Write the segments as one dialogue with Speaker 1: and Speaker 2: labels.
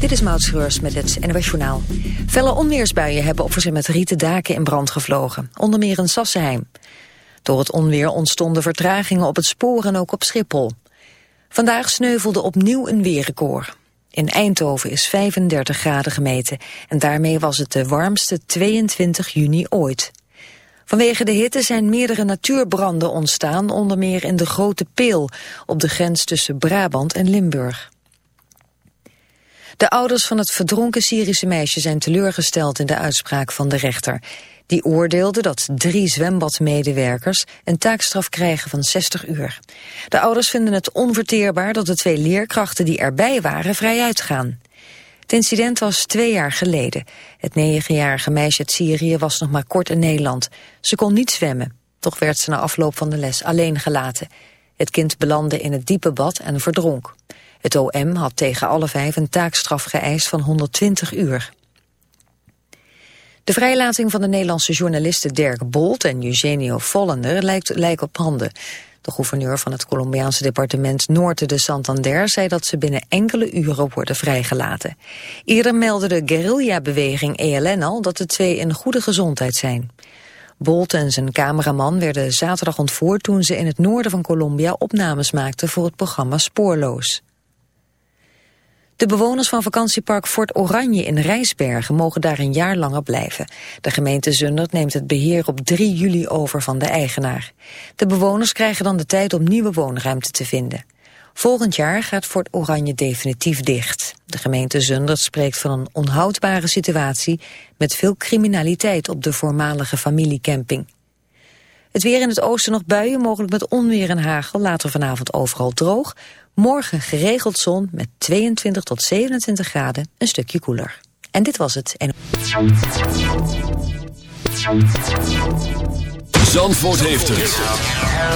Speaker 1: Dit is Maud Schreurs met het NWS Journaal. Felle onweersbuien hebben op met rieten daken in brand gevlogen. Onder meer in Sassenheim. Door het onweer ontstonden vertragingen op het spoor en ook op Schiphol. Vandaag sneuvelde opnieuw een weerrecord. In Eindhoven is 35 graden gemeten. En daarmee was het de warmste 22 juni ooit. Vanwege de hitte zijn meerdere natuurbranden ontstaan, onder meer in de Grote Peel, op de grens tussen Brabant en Limburg. De ouders van het verdronken Syrische meisje zijn teleurgesteld in de uitspraak van de rechter. Die oordeelde dat drie zwembadmedewerkers een taakstraf krijgen van 60 uur. De ouders vinden het onverteerbaar dat de twee leerkrachten die erbij waren vrij uitgaan. Het incident was twee jaar geleden. Het negenjarige meisje uit Syrië was nog maar kort in Nederland. Ze kon niet zwemmen. Toch werd ze na afloop van de les alleen gelaten. Het kind belandde in het diepe bad en verdronk. Het OM had tegen alle vijf een taakstraf geëist van 120 uur. De vrijlating van de Nederlandse journalisten Dirk Bolt en Eugenio Vollender lijkt, lijkt op handen. De gouverneur van het Colombiaanse departement Noorte de Santander zei dat ze binnen enkele uren worden vrijgelaten. Eerder meldde de guerrilla-beweging ELN al dat de twee in goede gezondheid zijn. Bolt en zijn cameraman werden zaterdag ontvoerd toen ze in het noorden van Colombia opnames maakten voor het programma Spoorloos. De bewoners van vakantiepark Fort Oranje in Rijsbergen mogen daar een jaar langer blijven. De gemeente Zundert neemt het beheer op 3 juli over van de eigenaar. De bewoners krijgen dan de tijd om nieuwe woonruimte te vinden. Volgend jaar gaat Fort Oranje definitief dicht. De gemeente Zundert spreekt van een onhoudbare situatie met veel criminaliteit op de voormalige familiecamping. Het weer in het oosten nog buien, mogelijk met onweer en hagel. Later vanavond overal droog. Morgen geregeld zon met 22 tot 27 graden, een stukje koeler. En dit was het.
Speaker 2: Zandvoort heeft het.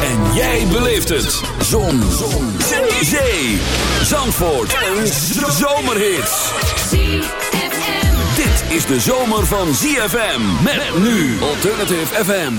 Speaker 2: En jij beleeft het. Zon. zon. Zee. Zandvoort. Een zomerhit. Dit is de zomer van ZFM. Met nu Alternative FM.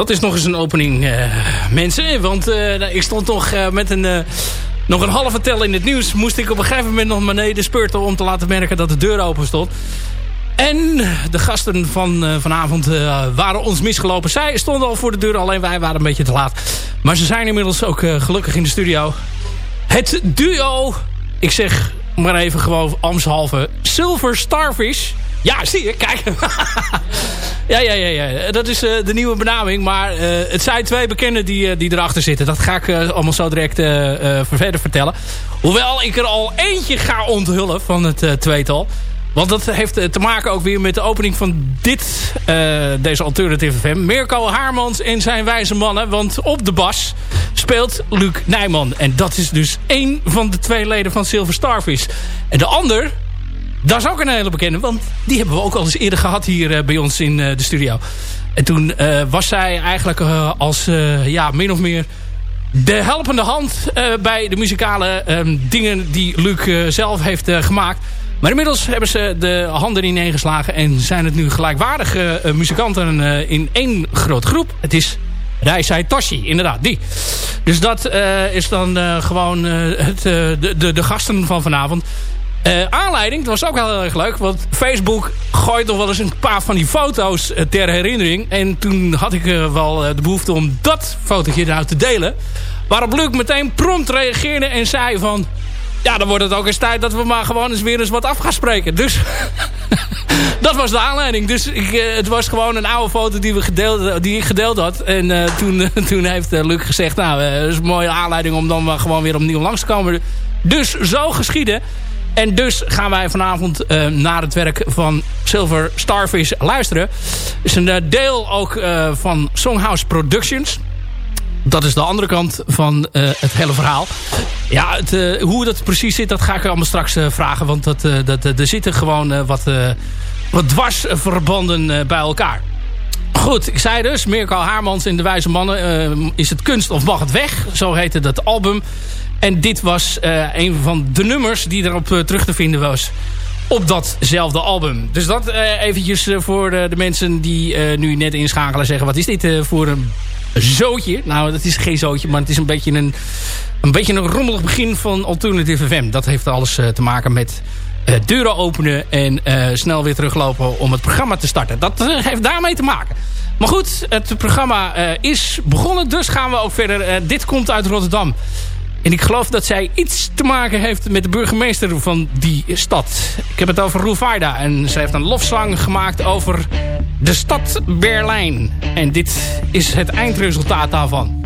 Speaker 3: Dat is nog eens een opening, uh, mensen. Want uh, ik stond nog uh, met een, nog een halve tel in het nieuws. Moest ik op een gegeven moment nog beneden spurten om te laten merken dat de deur open stond. En de gasten van vanavond waren ons misgelopen. Zij stonden al voor de deur, alleen wij waren een beetje te laat. Maar ze zijn inmiddels ook gelukkig in de studio. Het duo, ik zeg maar even gewoon amshalve, Silver Starfish... Ja, zie je, kijk. ja, ja, ja, ja, dat is uh, de nieuwe benaming. Maar uh, het zijn twee bekenden die, uh, die erachter zitten. Dat ga ik allemaal zo direct verder vertellen. Hoewel ik er al eentje ga onthullen van het tweetal. Want dat heeft te maken ook weer met de opening van dit, deze Alternative FM. Mirko Haarmans en zijn wijze mannen. Want op de bas speelt Luc Nijman. En dat is dus één van de twee leden van Silver Starfish. En de ander, dat is ook een hele bekende, want die hebben we ook al eens eerder gehad hier uh, bij ons in uh, de studio. En toen uh, was zij eigenlijk als, ja, min of meer de helpende hand bij de muzikale um, dingen die Luc zelf heeft gemaakt. Maar inmiddels hebben ze de handen ineengeslagen en zijn het nu gelijkwaardige muzikanten in één grote groep. Het is Reisai Toshi, inderdaad, die. Dus dat is dan gewoon het, de, de gasten van vanavond. Uh, aanleiding, dat was ook heel erg leuk. Want Facebook gooit nog wel eens een paar van die foto's uh, ter herinnering. En toen had ik uh, wel de behoefte om dat fotootje eruit te delen. Waarop Luc meteen prompt reageerde en zei van... Ja, dan wordt het ook eens tijd dat we maar gewoon eens weer eens wat af gaan spreken. Dus dat was de aanleiding. Dus ik, het was gewoon een oude foto die, we gedeeld, die ik gedeeld had. En toen, toen heeft Luc gezegd... Nou, dat is een mooie aanleiding om dan maar gewoon weer opnieuw langs te komen. Dus zo geschieden. En dus gaan wij vanavond uh, naar het werk van Silver Starfish luisteren. Het is een uh, deel ook uh, van Songhouse Productions. Dat is de andere kant van het hele verhaal. Ja, het, hoe dat precies zit, dat ga ik allemaal straks vragen. Want dat, dat, er zitten gewoon wat, wat dwarsverbanden bij elkaar. Goed, ik zei dus, Mirko Haarmans in De Wijze Mannen. is het kunst of mag het weg? Zo heette dat album. En dit was uh, een van de nummers die erop uh, terug te vinden was op datzelfde album. Dus dat uh, eventjes voor de, de, mensen die nu net inschakelen zeggen... wat is dit voor een zootje? Nou, dat is geen zootje, maar het is een beetje een, een, beetje een rommelig begin van Alternative FM. Dat heeft alles te maken met deuren openen en snel weer teruglopen om het programma te starten. Dat heeft daarmee te maken. Maar goed, het programma is begonnen, dus gaan we ook verder. dit komt uit Rotterdam. En ik geloof dat zij iets te maken heeft met de burgemeester van die stad. Ik heb het over Roevaida. En zij heeft een lofzang gemaakt over de stad Berlijn. En dit is het eindresultaat daarvan.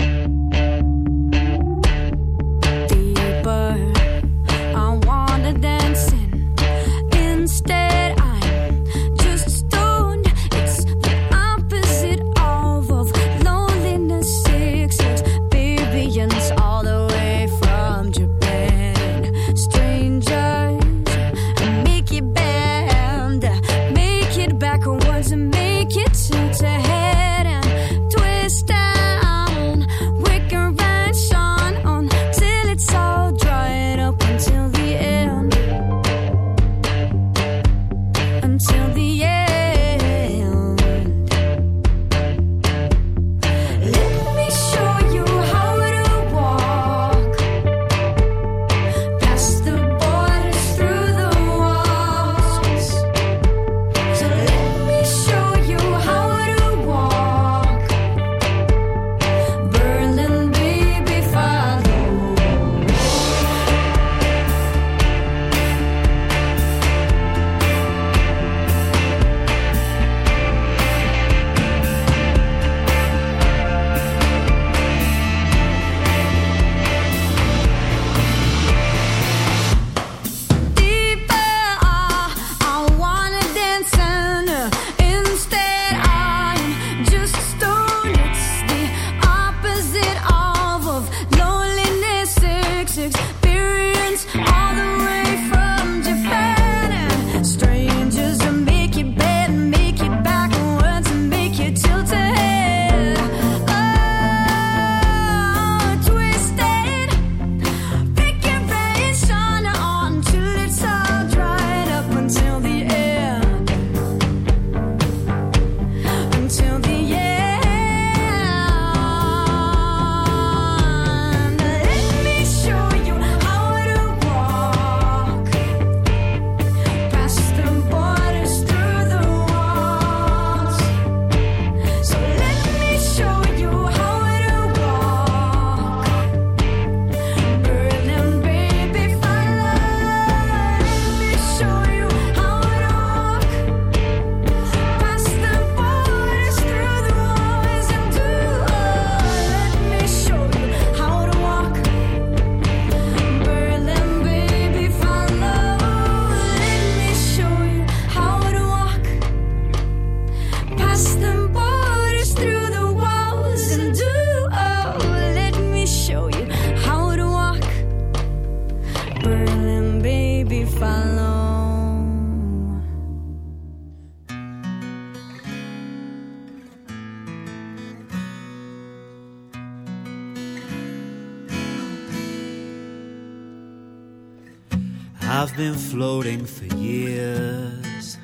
Speaker 4: Floating for years,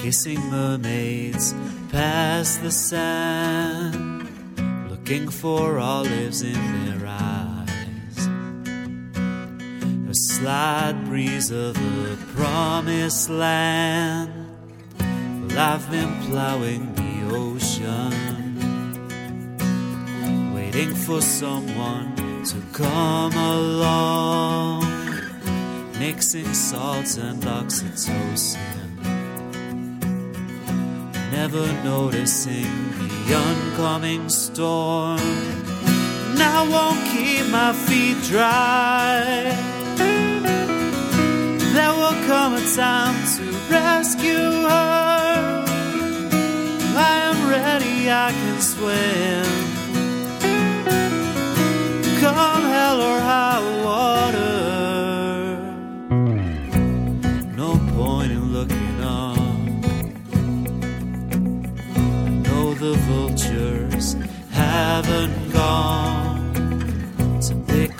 Speaker 4: kissing mermaids past the sand, looking for olives in their eyes. A slight breeze of the promised land. Well, I've been plowing the ocean, waiting for someone to come along, mixing salts and oxytocin, never noticing the oncoming storm. I won't keep my feet dry.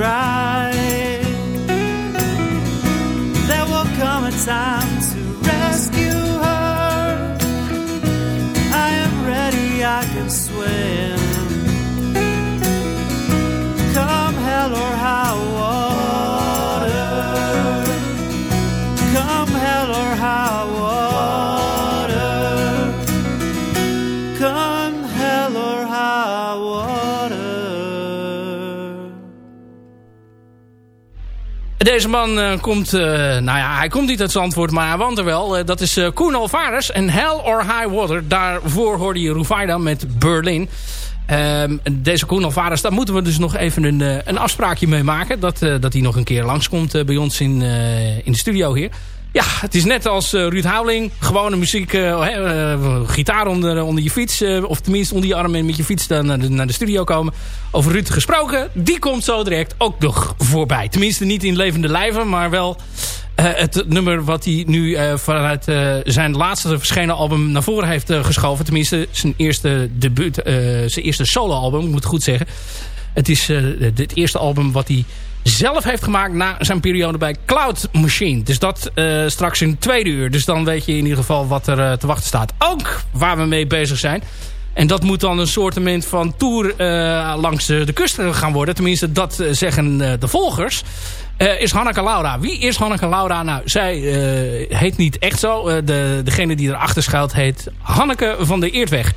Speaker 4: Dry.
Speaker 3: Deze man uh, komt, uh, nou ja, hij komt niet uit Zandvoort, maar hij woont er wel. Uh, dat is uh, Koen Alvarez en Hell or High Water. Daarvoor hoorde je Rufaida met Berlin. Um, deze Koen Alvarez, daar moeten we dus nog even een, een afspraakje mee maken. Dat, dat hij nog een keer langskomt bij ons in, in de studio hier. Ja, het is net als uh, Ruud Houweling. Gewone muziek, uh, uh, gitaar onder, onder je fiets. of tenminste onder je arm en met je fiets dan naar de, naar de studio komen. Over Ruud gesproken. Die komt zo direct ook nog voorbij. Tenminste niet in levende lijven, maar wel het nummer wat hij nu vanuit zijn laatste verschenen album naar voren heeft geschoven. Tenminste zijn eerste debuut, zijn eerste soloalbum, moet ik goed zeggen. Het is het eerste album wat hij zelf heeft gemaakt na zijn periode bij Cloud Machine. Dus dat uh, straks in tweede uur. Dus dan weet je in ieder geval wat er uh, te wachten staat. Ook waar we mee bezig zijn. En dat moet dan een soortement van tour uh, langs de kust gaan worden. Tenminste, dat zeggen de volgers. is Hanneke Laura. Wie is Hanneke Laura? Nou, zij heet niet echt zo. de, degene die erachter schuilt heet Hanneke van de Eertweg.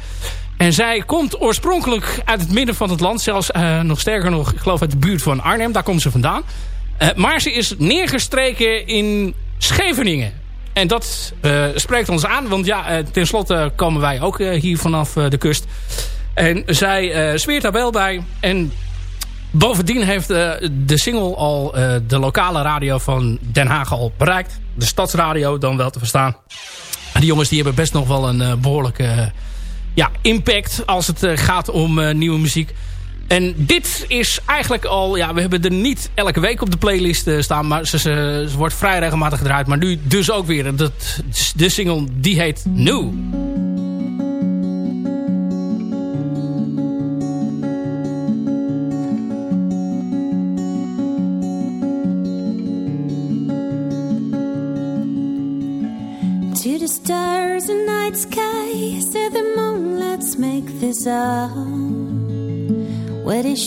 Speaker 3: En zij komt oorspronkelijk uit het midden van het land. Zelfs uh, nog sterker nog, ik geloof uit de buurt van Arnhem. Daar komt ze vandaan. Uh, maar ze is neergestreken in Scheveningen. En dat uh, spreekt ons aan. Want ja, tenslotte komen wij ook hier vanaf de kust. En zij zweert daar wel bij. En bovendien heeft de single al de lokale radio van Den Haag al bereikt. De stadsradio dan wel te verstaan. Die jongens die hebben best nog wel een behoorlijke ja, impact als het uh, gaat om uh, nieuwe muziek. En dit is eigenlijk al... Ja, we hebben er niet elke week op de playlist uh, staan. Maar ze, ze, ze, wordt vrij regelmatig gedraaid. Maar nu dus ook weer. Dat, de single die heet New.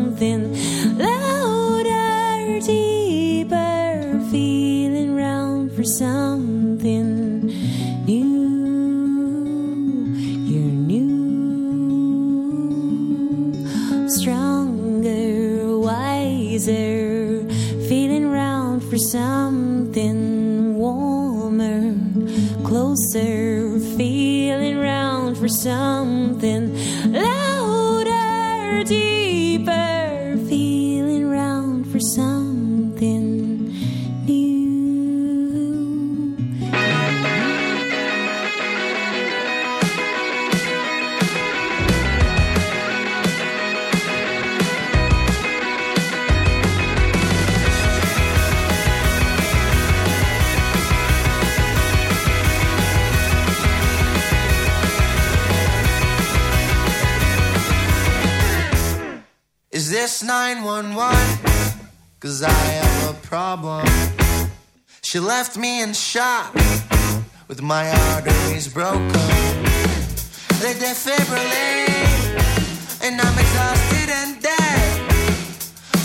Speaker 5: something
Speaker 6: 911 Cause I have a problem. She left me in shock With my arteries broken. They defibrillate And I'm exhausted and dead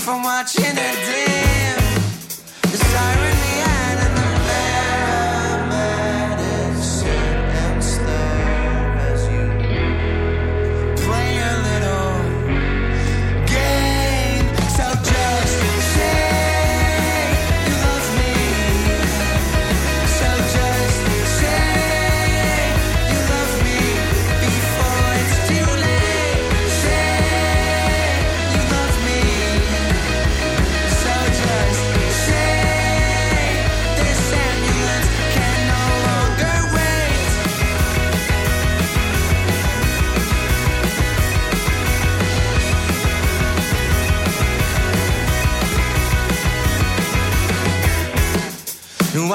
Speaker 6: From watching her day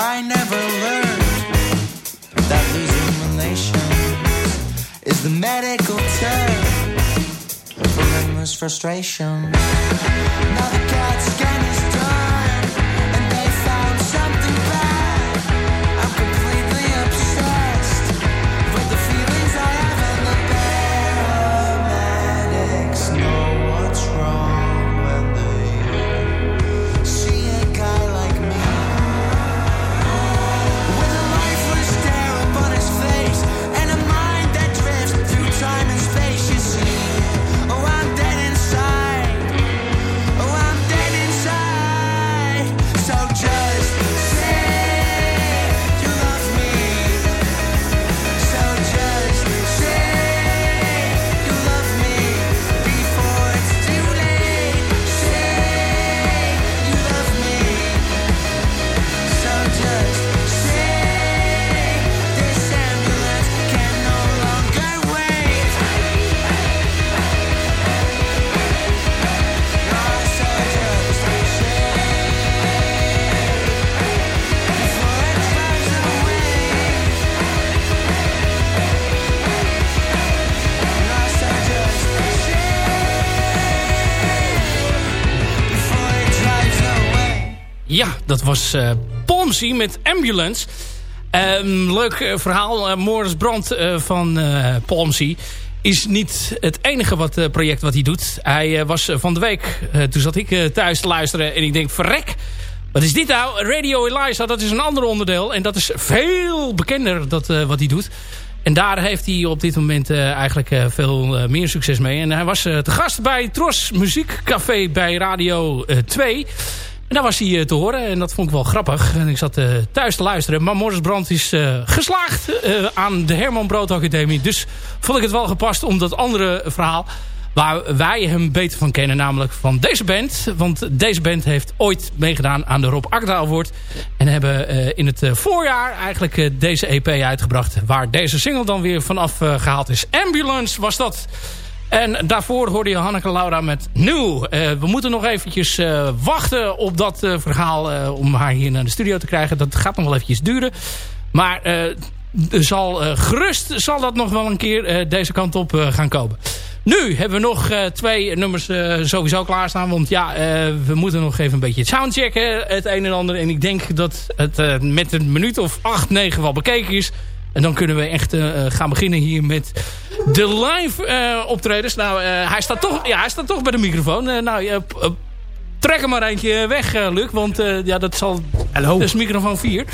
Speaker 6: I never learned that losing relations is the medical term for endless frustration. Now the cat's
Speaker 3: scanning. Dat was uh, met Ambulance. Ehm, leuk eh, verhaal. Uh, Morris Brand van uh, is niet het enige wat, project wat hij doet. Hij was van de week, toen zat ik thuis te luisteren en ik denk, verrek, wat is dit nou? Radio Eliza, dat is een ander onderdeel en dat is veel bekender dat, wat hij doet. En daar heeft hij op dit moment eigenlijk veel meer succes mee. En hij was te gast bij Tros Muziekcafé bij Radio 2... En daar was hij te horen. En dat vond ik wel grappig. En ik zat thuis te luisteren. Maar Morris Brand is geslaagd aan de Herman Brood Academie. Dus vond ik het wel gepast om dat andere verhaal waar wij hem beter van kennen. Namelijk van deze band. Want deze band heeft ooit meegedaan aan de Rob Akda Award. En hebben in het voorjaar eigenlijk deze EP uitgebracht. Waar deze single dan weer vanaf gehaald is. Ambulance was dat. En daarvoor hoorde je Hanneke Laura met Nieuw. we moeten nog eventjes wachten op dat verhaal om haar hier naar de studio te krijgen. Dat gaat nog wel eventjes duren. Maar zal, gerust zal dat nog wel een keer deze kant op gaan komen. Nu hebben we nog twee nummers sowieso klaarstaan. Want ja, we moeten nog even een beetje soundchecken. Het een en ander. En ik denk dat het met een minuut of acht, negen wel bekeken is. En dan kunnen we echt gaan beginnen hier met de live optredens. Nou, hij, staat toch, ja, hij staat toch bij de microfoon. nou, trek er maar eentje weg, uh, Luc. Want uh, ja, dat zal... Hallo. Dat is microfoon 4.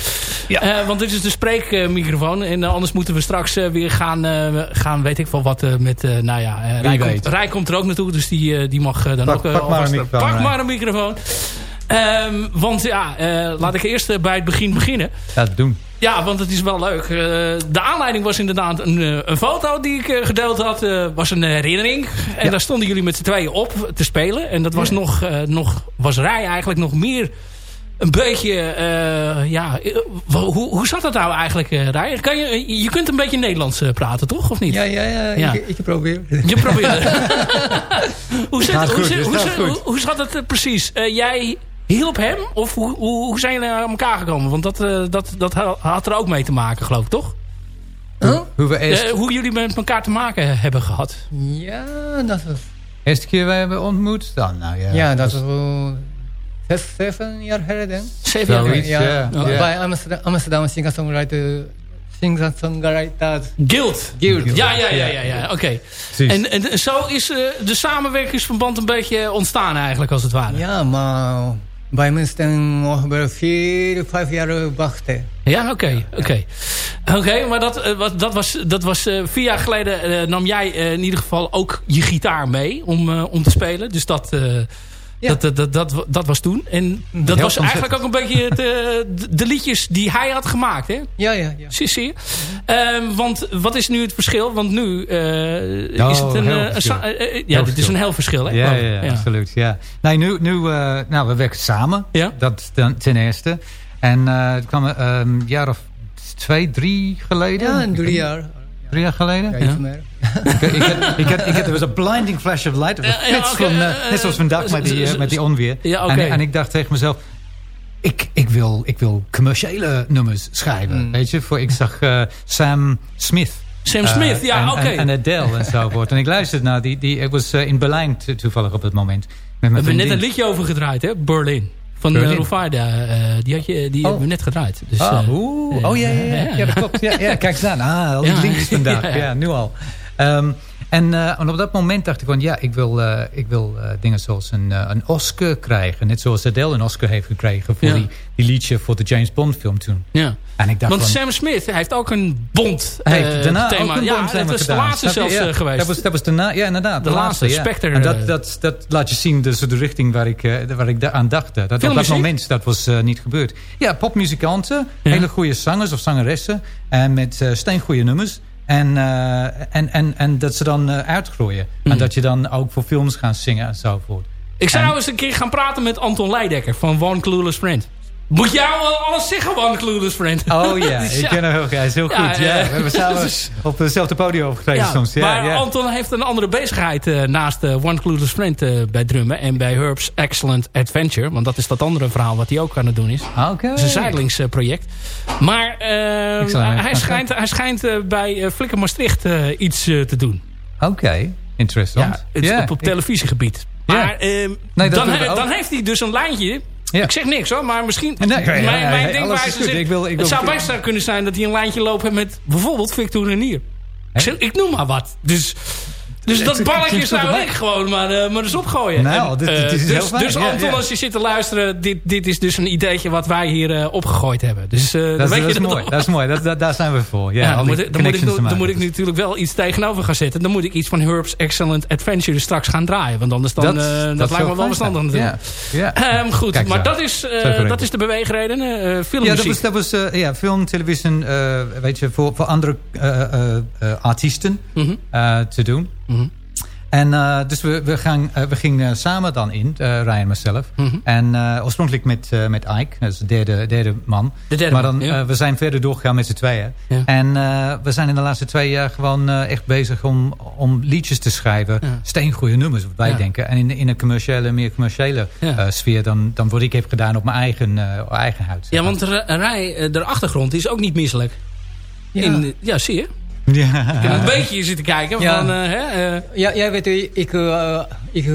Speaker 3: Ja. Uh, want dit is de spreekmicrofoon. en anders moeten we straks weer gaan, gaan, weet ik wel wat, met... nou ja, Rij komt, Rij komt, er ook naartoe. Dus die, die mag dan
Speaker 7: pak,
Speaker 3: ook...
Speaker 7: Pak, maar, een
Speaker 3: pak maar een microfoon. Um, want ja, laat ik eerst bij het begin beginnen.
Speaker 7: Ja, doen.
Speaker 3: Ja, want het is wel leuk. Uh, de aanleiding was inderdaad een, uh, een foto die ik uh, gedeeld had. was een herinnering. En ja. daar stonden jullie met z'n tweeën op te spelen. En dat was ja. nog, nog... Was Rij eigenlijk nog meer... Een beetje... ja, hoe, hoe zat dat nou eigenlijk, Rij? Kan je, je kunt een beetje Nederlands praten, toch? Of niet?
Speaker 8: Ja, ja, ja. ja. Ik, ik probeer.
Speaker 3: Je probeert. hoe, zit, hoe, hoe, hoe, hoe, zat het precies? jij hielp hem? Of hoe, hoe, hoe zijn jullie aan elkaar gekomen? Want dat, uh, dat, dat had er ook mee te maken, geloof ik, toch?
Speaker 8: Huh?
Speaker 7: Hoe, we eerst...
Speaker 3: uh, hoe jullie met elkaar te maken hebben gehad.
Speaker 8: Ja, dat was...
Speaker 7: Eerste keer we hebben ontmoet dan? Nou, ja,
Speaker 8: ja, dat was zes, zeven jaar geleden.
Speaker 3: Zeven jaar geleden?
Speaker 8: Ja, ja. ja. bij Amsterdam, Amsterdam singer-songwriter... Singer-songwriter...
Speaker 3: Guild.
Speaker 8: Guild.
Speaker 3: Ja, ja, ja, ja, ja. oké. Okay. En, en zo is uh, de samenwerkingsverband een beetje ontstaan eigenlijk, als het ware.
Speaker 8: Ja, maar wij moesten ongeveer vier, vijf jaar wachten.
Speaker 3: Ja, oké. oké, oké. maar dat, uh, dat was, dat was uh, vier jaar geleden uh, nam jij in ieder geval ook je gitaar mee om, om te spelen. Dus dat, ja. dat, dat, dat, dat, was toen. En dat Heel was eigenlijk ook een beetje de, de, liedjes die hij had gemaakt, hè?
Speaker 8: Ja, ja, ja.
Speaker 3: Zie, zie je? want wat is nu het verschil? Want nu oh, is het een... een ja, dit is een heel verschil, hè?
Speaker 7: Ja, ja, ja, absoluut. Ja. Nee, nu, nu nou, we werken samen. Ja. Dat ten eerste. En uh, het kwam een um, jaar of twee, drie geleden.
Speaker 8: Ja, drie jaar.
Speaker 7: Drie jaar geleden?
Speaker 8: Ja,
Speaker 7: ik, ik, had, ik, had, ik had, er was een blinding flash of light. Ja, ja, okay, van, uh, net zoals vandaag met die, uh, met die onweer.
Speaker 3: Ja, okay.
Speaker 7: en, en ik dacht tegen mezelf... Ik, ik, wil, ik wil commerciële nummers schrijven. Mm. Weet je, voor, ik zag uh, Sam Smith.
Speaker 3: Sam Smith, ja, oké.
Speaker 7: En, en Adele enzovoort. en ik luisterde naar die, die... Ik was in Berlijn toevallig op het moment.
Speaker 3: We hebben net een liedje over gedraaid, hè? Berlin. Van uh, Rovaarda, uh, die, had je, die oh. hebben we net gedraaid. Dus,
Speaker 7: oh, uh, oh ja, ja, ja, ja, dat klopt. Ja, ja, kijk eens aan. Ah, al die ja, links vandaag. ja, ja, nu al. Um, en, uh, en, op dat moment dacht ik van ja, ik wil, uh, ik wil uh, dingen zoals een, een Oscar krijgen. Net zoals Adele een Oscar heeft gekregen voor ja. die, die liedje voor de James Bond film toen.
Speaker 3: Ja. En ik dacht Want van, Sam Smith heeft ook een Bond hij heeft daarna thema. Ook een ja, Bond dat is de laatste zelfs ja, geweest.
Speaker 7: Dat was, dat was daarna, ja inderdaad.
Speaker 3: De, de laatste, laatste Spectre.
Speaker 7: En dat, dat, dat laat je zien dus de richting waar ik, waar ik aan dacht. Dat, op dat moment dat was niet gebeurd. Ja, popmuzikanten, hele goede zangers of zangeressen. En met steengoede nummers. En, uh, en, en, en dat ze dan uh, uitgroeien. Mm. En dat je dan ook voor films gaat zingen enzovoort.
Speaker 3: Ik zou en, eens een keer gaan praten met Anton Leidekker van One Clueless Friend. Moet jou wel alles zeggen, One Clueless Friend?
Speaker 7: Oh ja, dus, ik ken hem heel, hij is heel ja, goed. Ja, we hebben samen dus, op hetzelfde podium opgetreden soms. Ja,
Speaker 3: maar. Anton heeft een andere bezigheid uh, naast uh, One Clueless Friend uh, bij drummen. En bij Herb's Excellent Adventure. Want dat is dat andere verhaal wat hij ook aan het doen is.
Speaker 7: Ah, okay.
Speaker 3: Het is een zijdelingsproject. maar hij, schijnt, hij schijnt bij Flikker Maastricht iets te doen.
Speaker 7: Oké, okay. interessant.
Speaker 3: Ja, het, op, op televisiegebied. Maar nee, dan, he, dan heeft hij dus een lijntje Ik zeg niks hoor, maar misschien... Nee, mijn, mijn denkwijze ik wil, ik het zou best kunnen zijn dat hij een lijntje loopt met bijvoorbeeld Victor Renier. Ik, ik noem maar wat. Dus dus dat balletje zou ik gewoon maar, uh, maar eens opgooien.
Speaker 7: Nou, dit, dit is uh,
Speaker 3: dus, dus Anton, als je zit te luisteren... Dit, dit is dus een ideetje wat wij hier uh, opgegooid hebben. Dus, dat,
Speaker 7: weet
Speaker 3: dat,
Speaker 7: je is mooi, dat is mooi. Dat, daar zijn we voor. Ja,
Speaker 3: dan, moet, dan, moet ik, dan moet ik natuurlijk wel iets tegenover gaan zetten. Dan moet ik iets van Herb's Excellent Adventure straks gaan draaien. Want anders dan, dat, dat lijkt me wel verstandig natuurlijk. Ja. Um, goed, Kijk maar dat is, dat is de beweegreden. filmmuziek.
Speaker 7: Ja, dat was, dat was ja, film, televisie, weet je, voor, voor andere artiesten mm -hmm. te doen. Mm -hmm. En uh, dus we, we, gaan, uh, we gingen samen dan in, uh, Ryan en mezelf. Mm -hmm. En oorspronkelijk met, met Ike, dat is de derde, derde man.
Speaker 3: De derde
Speaker 7: maar dan,
Speaker 3: man, ja.
Speaker 7: we zijn verder doorgegaan met z'n tweeën. Ja. En we zijn in de laatste twee jaar gewoon echt bezig om, om liedjes te schrijven. Ja. Steengoede nummers, wat wij denken. En in, in een commerciële, meer commerciële sfeer dan, dan wat ik heb gedaan op mijn eigen, eigen huid.
Speaker 3: Ja, want Rij, de achtergrond is ook niet misselijk. In, ja zie je? Ja. Ik heb een beetje zitten kijken.
Speaker 8: Ja,
Speaker 3: van, uh, hè, uh,
Speaker 8: ja, jij weet, ik, uh, ik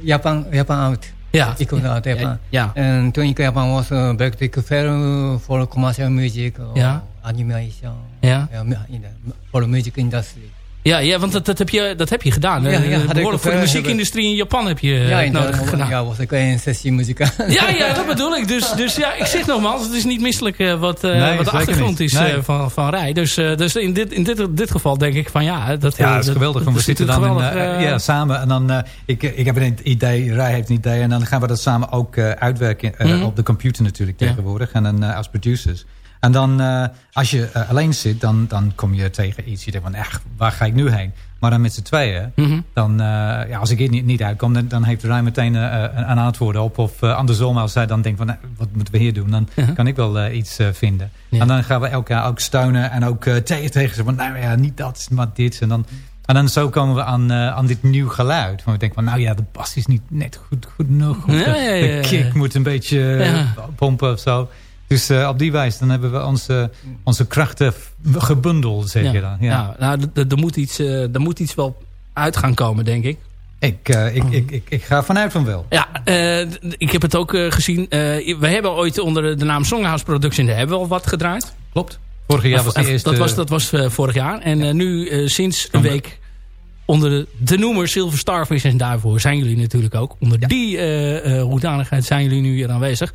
Speaker 8: Japan, Japan uit.
Speaker 3: Ja.
Speaker 8: Ik kom uit Japan.
Speaker 3: Ja.
Speaker 8: En toen ik Japan was, uh, werkte ik veel voor commercial music,
Speaker 3: ja.
Speaker 8: animation,
Speaker 3: ja.
Speaker 8: in de, voor de music industry.
Speaker 3: Ja, ja want dat, dat, heb je, dat heb je gedaan. Ja, ja, Behoorlijk voor de muziekindustrie in Japan heb je
Speaker 8: ja,
Speaker 3: nodig
Speaker 8: de,
Speaker 3: gedaan.
Speaker 8: Ja, was ik een sessiemuzikant.
Speaker 3: Ja, ja, dat bedoel ik. Dus, dus ja, ik zeg nogmaals, het is niet misselijk wat, uh, nee, wat de achtergrond is nee. van, van Rij. Dus, dus in, dit, in dit, dit geval denk ik van ja... Dat,
Speaker 7: ja, dat is geweldig. want we zitten dan geweldig, in, ja, samen en dan... ik, ik heb een idee, Rij heeft een idee en dan gaan we dat samen ook uitwerken mm -hmm. op de computer natuurlijk tegenwoordig. En dan als producers. En dan, uh, als je uh, alleen zit, dan, dan kom je tegen iets. Je denkt van, echt, waar ga ik nu heen? Maar dan met z'n tweeën, mm -hmm. dan, uh, ja, als ik hier niet, niet uitkom, dan, dan heeft Rijn meteen een antwoord op. Of andersom, als zij dan denkt van, wat moeten we hier doen? Dan -huh. kan ik wel iets vinden. Ja. En dan gaan we elkaar ook steunen en ook tegen, tegen ze van, nou ja, niet dat, maar dit. En dan, en dan zo komen we aan, aan dit nieuw geluid. Van we denken van, nou ja, de bas is niet net goed genoeg. Of
Speaker 3: ja, ja,
Speaker 7: de kick moet een beetje pompen of zo. Dus uh, op die wijze dan hebben we onze, onze krachten gebundeld, zeg je dan.
Speaker 3: Ja, ja nou, er moet, iets, uh, er moet iets wel uit gaan komen, denk ik.
Speaker 7: Ik, uh, ik, ik, ik, ik, ga vanuit van wel.
Speaker 3: Ja, ik heb het ook gezien. we hebben ooit onder de naam Songhouse Production hebben we al wat gedraaid.
Speaker 7: Klopt. Vorig jaar was de eerste...
Speaker 3: Dat was, dat was vorig jaar. En nu sinds een week onder de, de noemer Silver Starfish. En daarvoor zijn jullie natuurlijk ook. Onder ja. die hoedanigheid zijn jullie nu hier aanwezig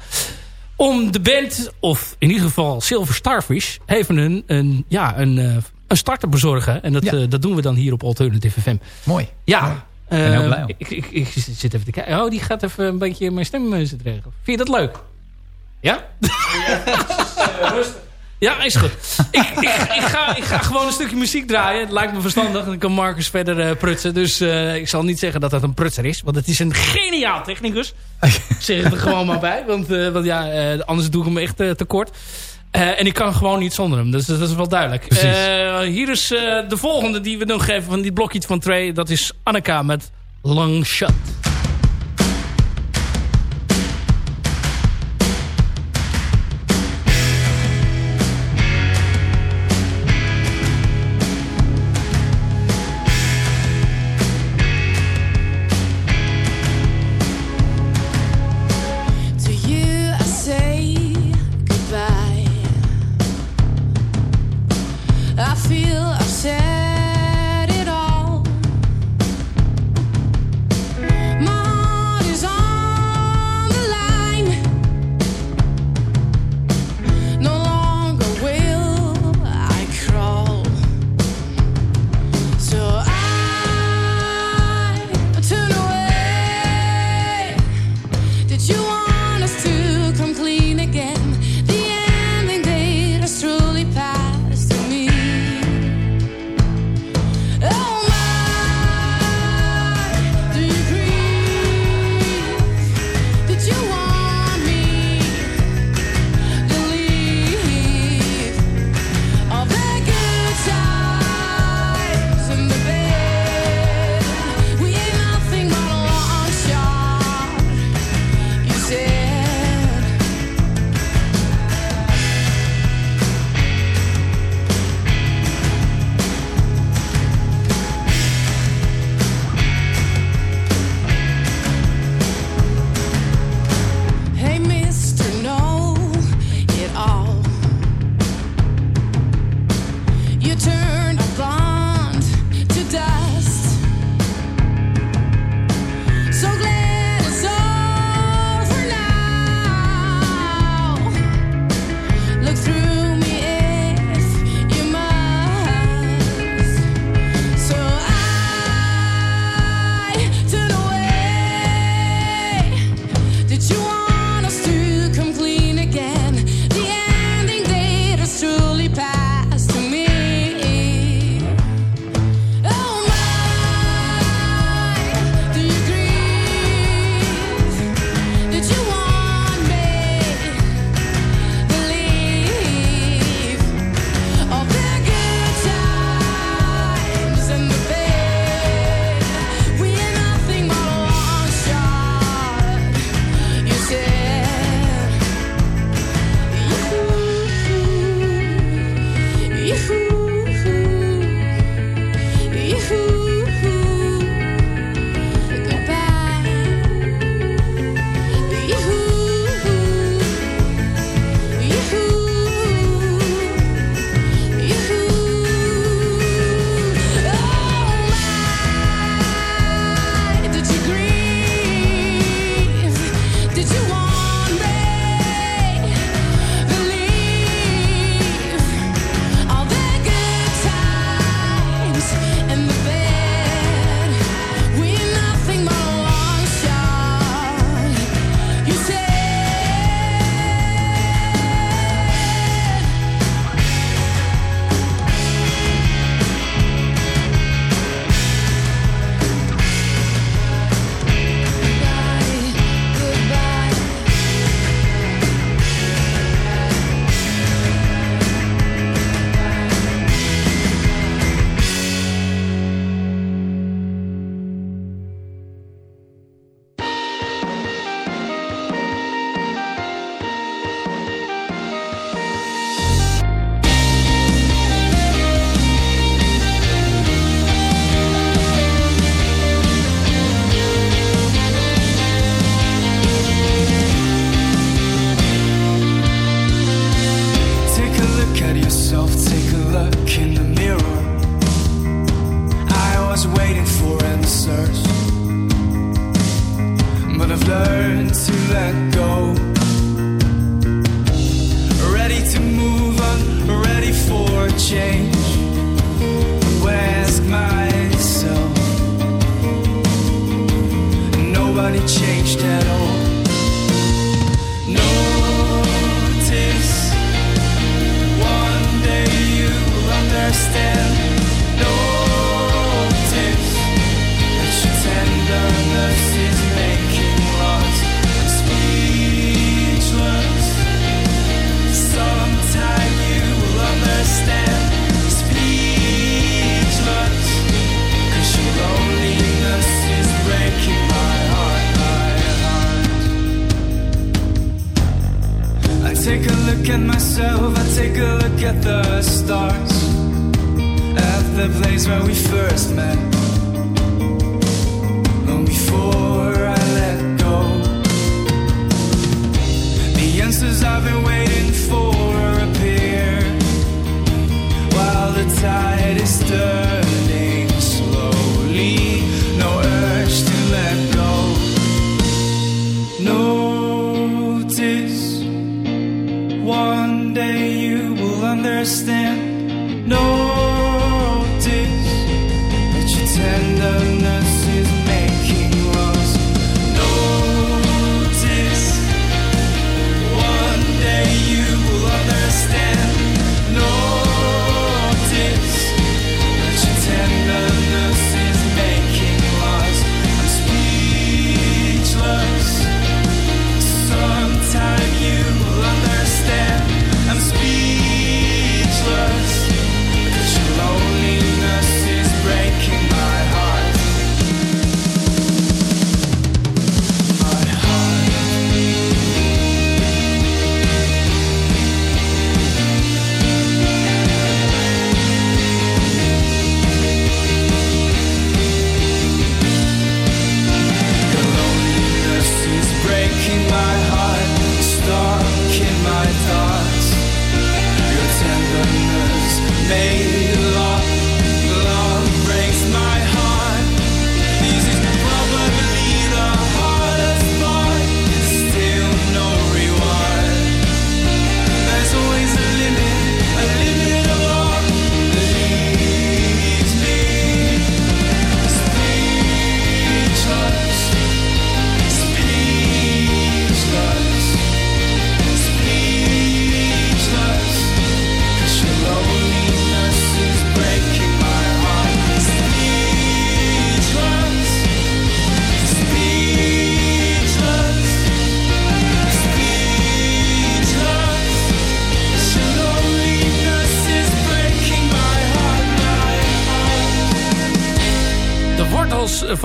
Speaker 3: om de band, of in ieder geval Silver Starfish, even een, een, ja, een, uh, een start te bezorgen. En dat, ja. uh, dat doen we dan hier op Alternative FM.
Speaker 7: Mooi.
Speaker 3: Ja.
Speaker 7: Uh, ben heel blij om.
Speaker 3: Ik, ik, ik, zit even te kijken. Oh, die gaat even een beetje mijn stem zitten regelen. Vind je dat leuk? Ja? ja rustig. Ja, is goed. ik, ik, ik, ga, ik ga gewoon een stukje muziek draaien. Het lijkt me verstandig. Dan kan Marcus verder uh, prutsen. Dus uh, ik zal niet zeggen dat het een prutser is. Want het is een geniaal technicus. ik zeg het er gewoon maar bij. Want, uh, want ja, anders doe ik hem echt tekort. en ik kan gewoon niet zonder hem. Dus dat is wel duidelijk. hier is de volgende die we nog geven van die blokje van Trey. Dat is Anneka met Long Shot.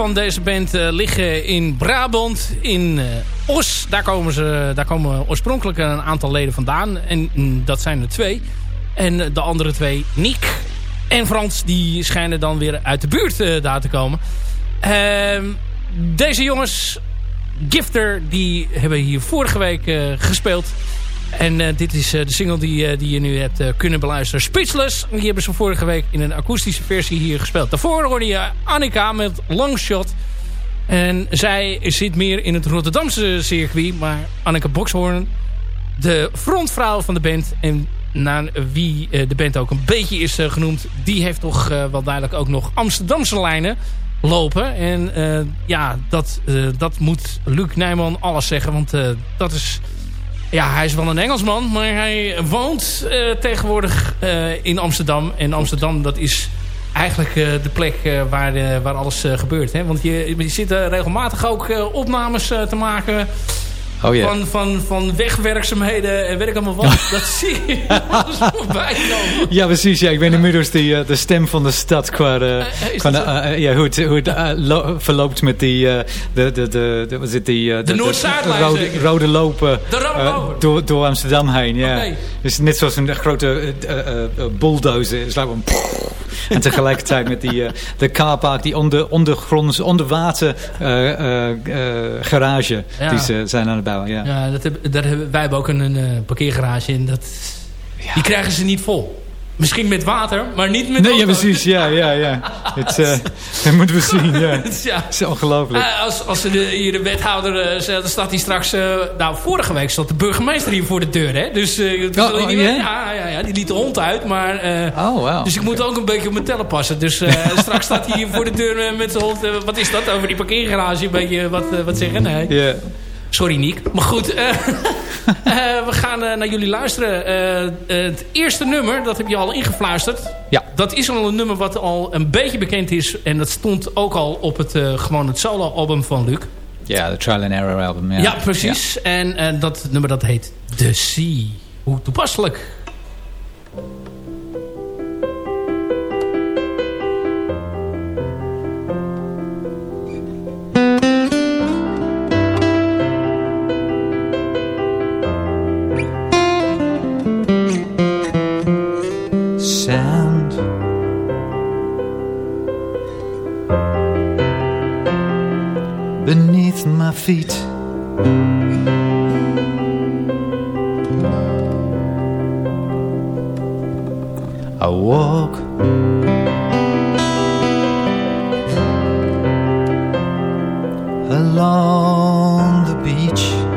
Speaker 3: Van deze band eh, liggen in Brabant, in eh, Os. Daar komen, ze, daar komen oorspronkelijk een aantal leden vandaan. En mm, dat zijn er twee. En eh, de andere twee, Niek en Frans, die schijnen dan weer uit de buurt daar te komen. Ehm, deze jongens, Gifter, die hebben hier vorige week gespeeld. En eh, dit is eh, de single die, eh, die je nu hebt kunnen beluisteren. Speechless. Die hebben ze vorige week in een akoestische versie hier gespeeld. Daarvoor hoorde je Annika met Longshot. En zij zit meer in het Rotterdamse circuit. Maar Anneke Bokshoorn, de frontvrouw van de band... en naar wie de band ook een beetje is genoemd... die heeft toch wel duidelijk ook nog Amsterdamse lijnen lopen. En ja, dat, dat moet Luc Nijman alles zeggen. Want dat is... Ja, hij is wel een Engelsman, maar hij woont eh, tegenwoordig eh, in Amsterdam. En Amsterdam, dat is eigenlijk eh, de plek waar, waar alles gebeurt. Hè? Want je, je zit regelmatig ook opnames te maken...
Speaker 7: Oh.
Speaker 3: Van, van, van wegwerkzaamheden en werk allemaal wat. Dat zie je voorbij komen.
Speaker 7: Ja, precies. Ja. Ik ben inmiddels de, eh, de stem van de stad qua,
Speaker 3: is
Speaker 7: eh, ja, hoe het, hoe het lo- verloopt met die, de, de, de, de, wat is het, die,
Speaker 3: De Noord-Zuidlijn
Speaker 7: rode, rode lopen door, door Amsterdam heen. Ja.
Speaker 3: Oké.
Speaker 7: Dus net zoals een grote bulldozer. Het is like een en tegelijkertijd met die, eh, de carpark, die onder, ondergronds, onder water eh, eh, garage.
Speaker 3: Ja.
Speaker 7: Die ze zijn aan het bouwen. Ja.
Speaker 3: Ja, dat heb, daar hebben, wij hebben ook een, een parkeergarage en dat, die krijgen ze niet vol. Misschien met water, maar niet met
Speaker 7: Nee, ja, precies. Ja, ja, ja. Het, eh, dat moeten we zien. Ja.
Speaker 3: Ja.
Speaker 7: Het is ongelooflijk.
Speaker 3: Eh, als, als de, hier de wethouder, zegt, dan staat hij straks... nou, vorige week stond de burgemeester hier voor de deur, hè? Dus dat
Speaker 7: Oh, oh,
Speaker 3: niet
Speaker 7: ja?
Speaker 3: ja? Ja, ja, die liet de hond uit, maar...
Speaker 7: Oh, wow.
Speaker 3: Dus ik moet ook een beetje op mijn tellen passen. Dus straks staat hij hier voor de deur met zijn hond. wat is dat? Over die parkeergarage een beetje wat, wat zeggen? Nee.
Speaker 7: Ja.
Speaker 3: Sorry, Niek. Maar goed, eh, eh, we gaan eh, naar jullie luisteren. Het eerste nummer, dat heb je al ingefluisterd.
Speaker 7: Ja.
Speaker 3: Dat is al een nummer wat al een beetje bekend is. En dat stond ook al op het, gewoon het solo-album van Luc.
Speaker 7: Ja, de Trial and Error album. Ja,
Speaker 3: Ja, precies. En dat nummer dat heet The Sea. Hoe toepasselijk.
Speaker 7: Along the beach.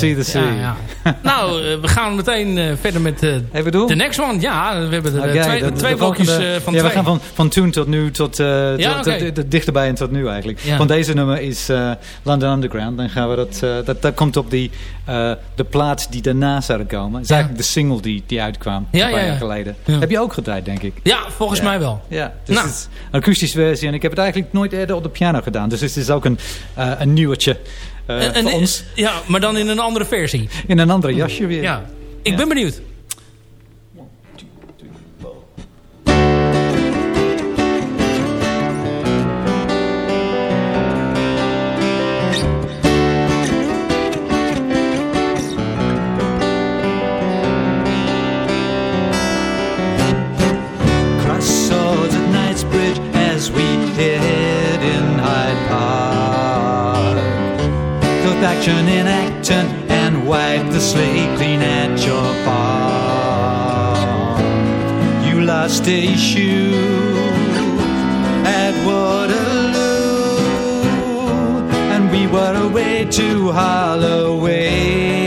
Speaker 7: The sea?
Speaker 3: Ja, ja. nou, eh, we gaan meteen eh, verder met eh de next one. Ja, we hebben er
Speaker 9: Oké,
Speaker 3: twee,
Speaker 9: de- de
Speaker 3: twee
Speaker 9: volgende-
Speaker 3: blokjes eh, van
Speaker 9: ja,
Speaker 3: twee.
Speaker 9: we gaan van, van toen tot nu, tot, eh,
Speaker 3: Ja,
Speaker 9: tot, dichterbij en tot nu eigenlijk. Van deze nummer is London Underground. Dan gaan we dat, dat, dat komt op die, de plaats die daarna zou komen. Het is eigenlijk de single die, die uitkwam een paar
Speaker 3: ja,
Speaker 9: jaar
Speaker 3: ja.
Speaker 9: geleden. Heb je ook gedraaid, denk ik.
Speaker 3: Ja, volgens mij wel.
Speaker 9: Ja, dus
Speaker 3: Nou.
Speaker 9: het is een akoestische versie. En ik heb het eigenlijk nooit eerder op de piano gedaan. Dus het is ook een, een nieuwtje voor ons.
Speaker 3: Ja, maar dan in een andere versie.
Speaker 9: In een andere jasje weer.
Speaker 3: Ja. Ik ben benieuwd.
Speaker 7: Action in Acton and wipe the slate clean at your farm. You lost a shoe at Waterloo, and we were away to Holloway.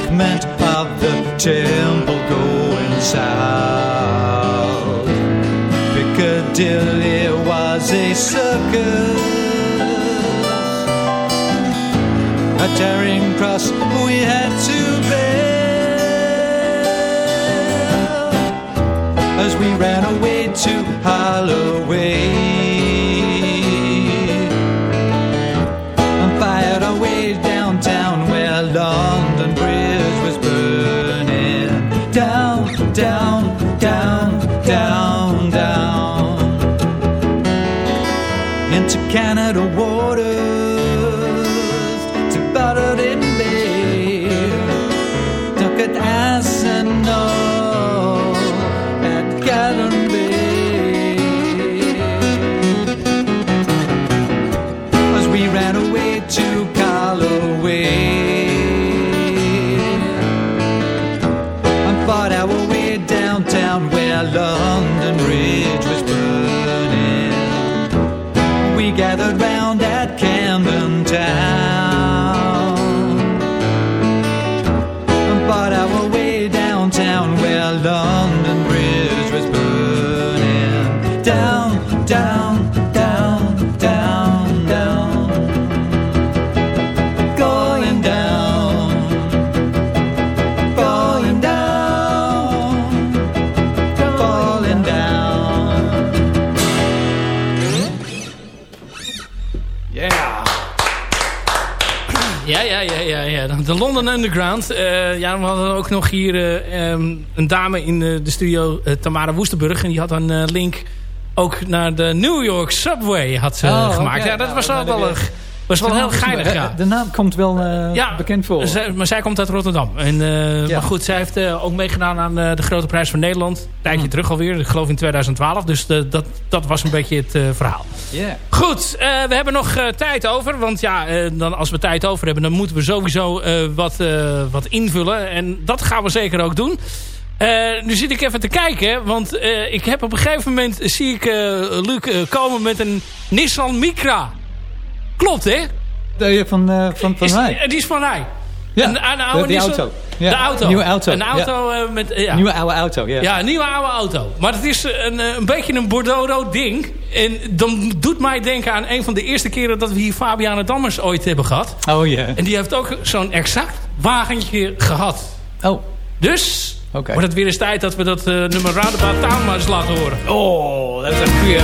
Speaker 7: Embankment of the temple going south. Piccadilly was a circus. A tearing cross we had to bear as we ran away to Holloway
Speaker 3: Underground. Eh, ja, we hadden ook nog hier eh, ehm, een dame in eh, de studio, Tamara Woestenburg. En die had een link ook naar de New York Subway had ze
Speaker 9: Oh,
Speaker 3: gemaakt. Ja, dat
Speaker 9: Nou,
Speaker 3: was wel,
Speaker 9: nou,
Speaker 3: wel, een- was wel heel geinig,
Speaker 9: Eh,
Speaker 3: ja.
Speaker 9: De naam komt wel eh,
Speaker 3: Ja,
Speaker 9: bekend voor.
Speaker 3: Zij- maar zij komt uit Rotterdam. En, eh,
Speaker 9: Ja.
Speaker 3: Maar goed, zij heeft ook meegedaan aan de Grote Prijs van Nederland. Een tijdje
Speaker 9: Mm.
Speaker 3: terug alweer. Ik geloof in 2012. Dus de, dat, dat was een beetje het verhaal.
Speaker 9: Yeah.
Speaker 3: Goed, we hebben nog tijd over. Want ja, dan, als we tijd over hebben... dan moeten we sowieso wat, wat invullen. En dat gaan we zeker ook doen. Nu zit ik even te kijken. Want ik heb op een gegeven moment... zie ik eh, Luc komen met een Nissan Micra. Klopt, hè?
Speaker 9: De, van, eh, van, van
Speaker 3: Is-
Speaker 9: mij.
Speaker 3: eh, die is van mij.
Speaker 9: Ja,
Speaker 3: Een, een oude
Speaker 9: de, die
Speaker 3: Nissan-
Speaker 9: auto. Ja,
Speaker 3: De auto.
Speaker 9: Nieuwe auto.
Speaker 3: Een auto eh, met... ja.
Speaker 9: Nieuwe oude auto, ja.
Speaker 3: Ja, een nieuwe oude auto. Maar het is een, eh, een beetje een Bordeaux-rood ding. En dan doet mij denken aan een van de eerste keren... dat we hier Fabiana Dammers ooit hebben gehad.
Speaker 9: Oh ja.
Speaker 3: En die heeft ook zo'n exact wagentje gehad.
Speaker 9: Oh,
Speaker 3: Dus
Speaker 9: Oké.
Speaker 3: wordt het weer eens tijd dat we dat eh, nummer Roundabout Town maar eens laten horen.
Speaker 9: oh dat is een goeie.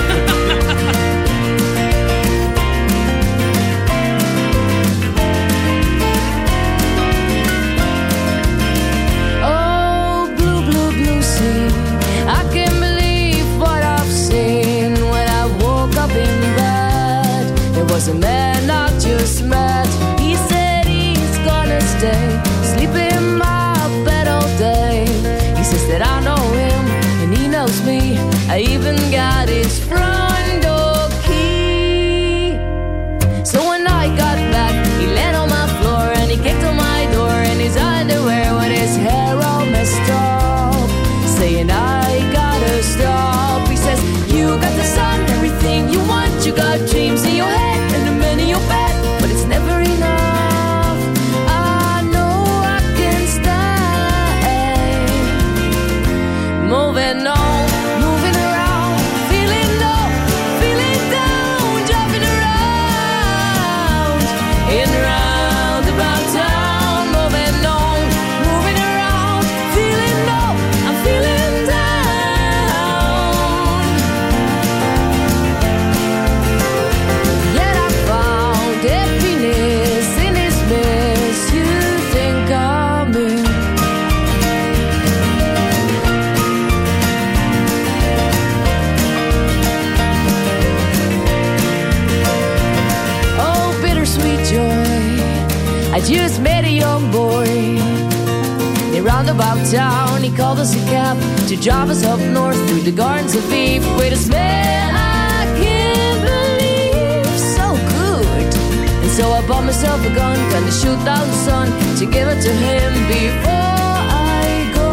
Speaker 9: To us up north through the gardens of Eve with a smell I can't believe. So good. And so I bought myself a gun, gonna shoot down the sun to give it to him before I go.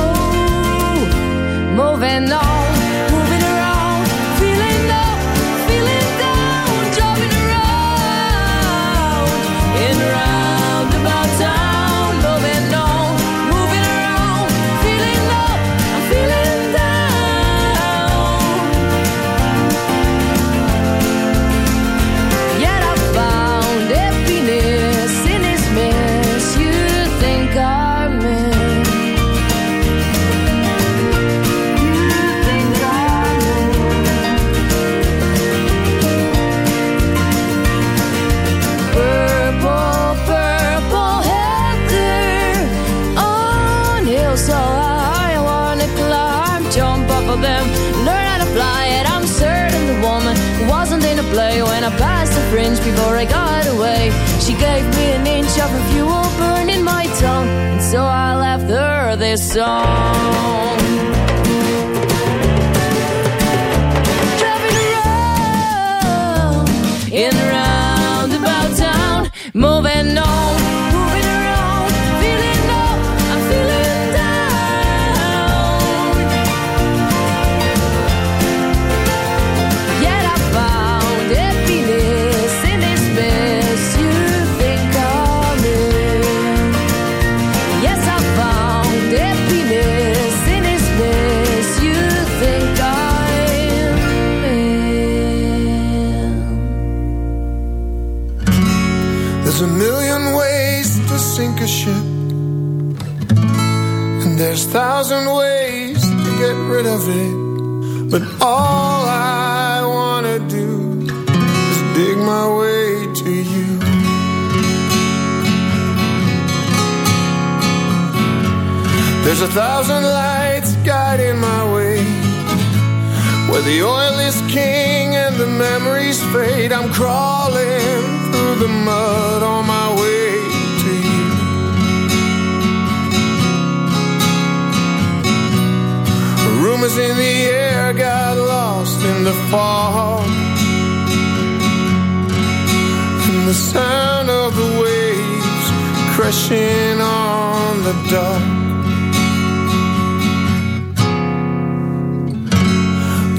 Speaker 9: Moving on,
Speaker 10: Where the oil is king and the memories fade, I'm crawling through the mud on my way to you. Rumors in the air got lost in the fog. And the sound of the waves crashing on the dock.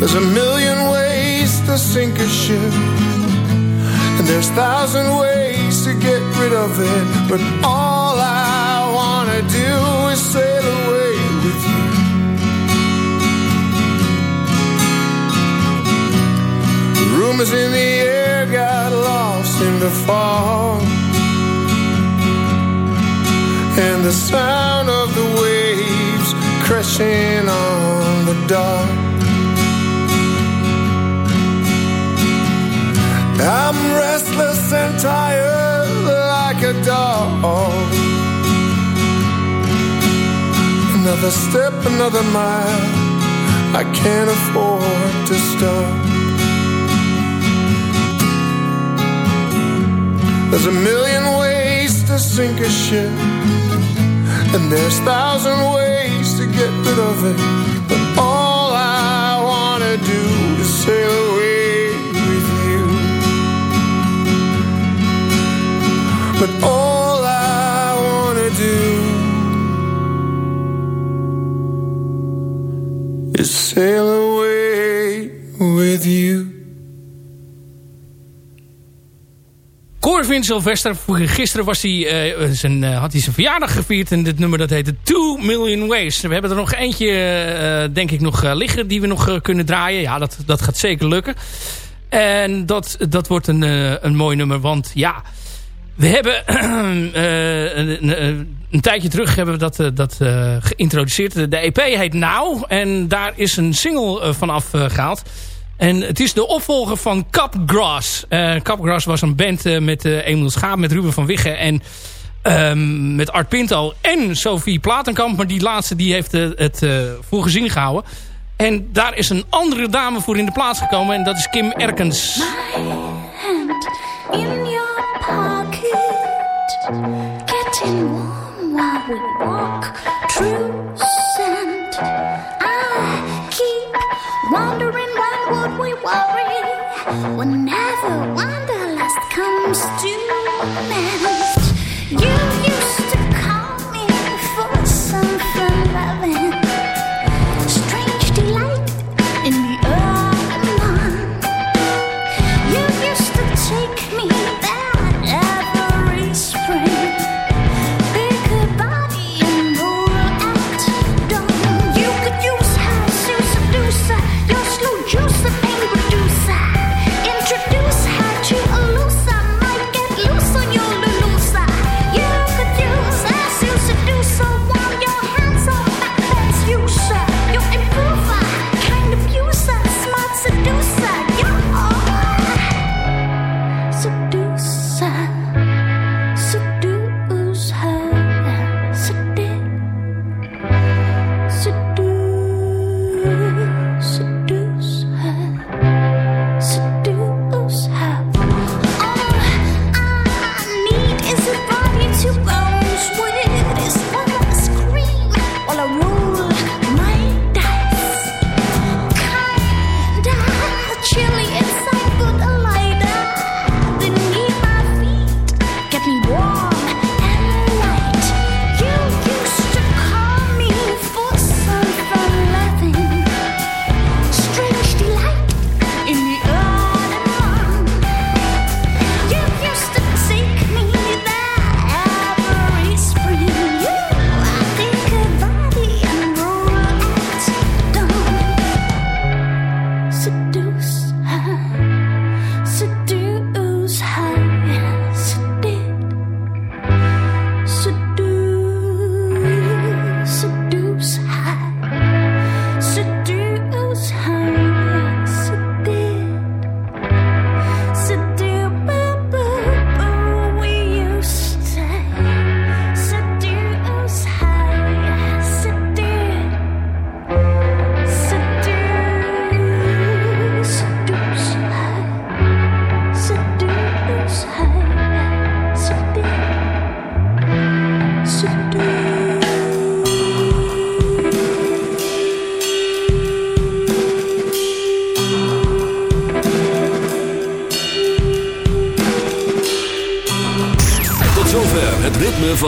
Speaker 10: There's a million ways to sink a ship, and there's thousand ways to get rid of it. But all I wanna do is sail away with you. Rumors in the air got lost in the fog, and the sound of the waves crashing on the dock. I'm restless and tired like a dog. Another step, another mile. I can't afford to stop. There's a million ways to sink a ship, and there's thousand ways to get rid of it. But all I wanna do is sail All I wanna do is sail away with you.
Speaker 3: Corvin Sylvester, gisteren was hij, eh, zijn, eh, had hij zijn verjaardag gevierd. En dit nummer dat heette 2 Million Ways. We hebben er nog eentje, eh, denk ik, nog eh, liggen die we nog eh, kunnen draaien. Ja, dat, dat gaat zeker lukken. En dat, dat wordt een, eh, een mooi nummer, want ja... We hebben eh, een, een, een tijdje terug hebben we dat, eh, dat eh, geïntroduceerd. De EP heet Now en daar is een single vanaf eh, gehaald. En het is de opvolger van Capgrass. Capgrass was een band met Emiel Schaap, met Ruben van Wiggen en ehm, met Art Pinto en Sophie Platenkamp. Maar die laatste die heeft het voor gezien gehouden. En daar is een andere dame voor in de plaats gekomen en dat is Kim Erkens.
Speaker 5: in Getting warm while we walk
Speaker 11: through sand. I keep wondering why would we worry whenever wanderlust comes to an You used to call me for some fun loving.